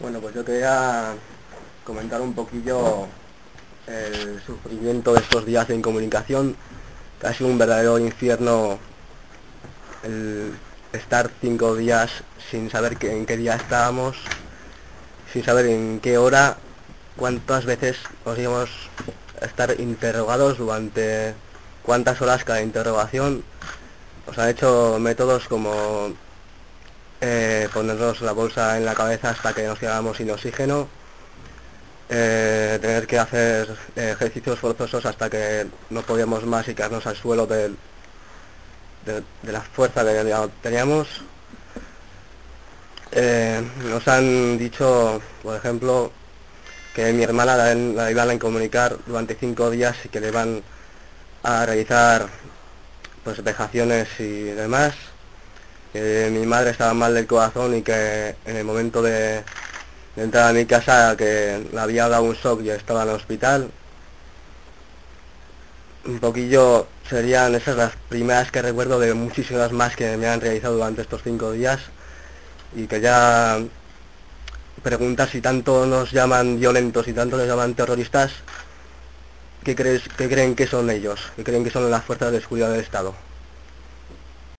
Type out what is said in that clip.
Bueno, pues yo quería comentar un poquillo el sufrimiento de estos días en comunicación, que ha sido un verdadero infierno el estar cinco días sin saber en qué día estábamos, sin saber en qué hora, cuántas veces nos íbamos a estar interrogados durante cuántas horas cada interrogación. Nos han hecho métodos como eh, ponernos la bolsa en la cabeza hasta que nos quedamos sin oxígeno, eh, tener que hacer ejercicios forzosos hasta que no podíamos más y quedarnos al suelo de, de, la fuerza que teníamos. Eh, nos han dicho, por ejemplo, que mi hermana la, la, iban a incomunicar durante cinco días y que le van a realizar pues vejaciones y demás que mi madre estaba mal del corazón y que en el momento de, entrar a mi casa que le había dado un shock y estaba en el hospital. Un poquillo serían esas las primeras que recuerdo de muchísimas más que me han realizado durante estos cinco días y que ya preguntas si tanto nos llaman violentos y tanto nos llaman terroristas, ¿qué, crees, qué creen que son ellos? ¿Qué creen que son las fuerzas de seguridad del Estado?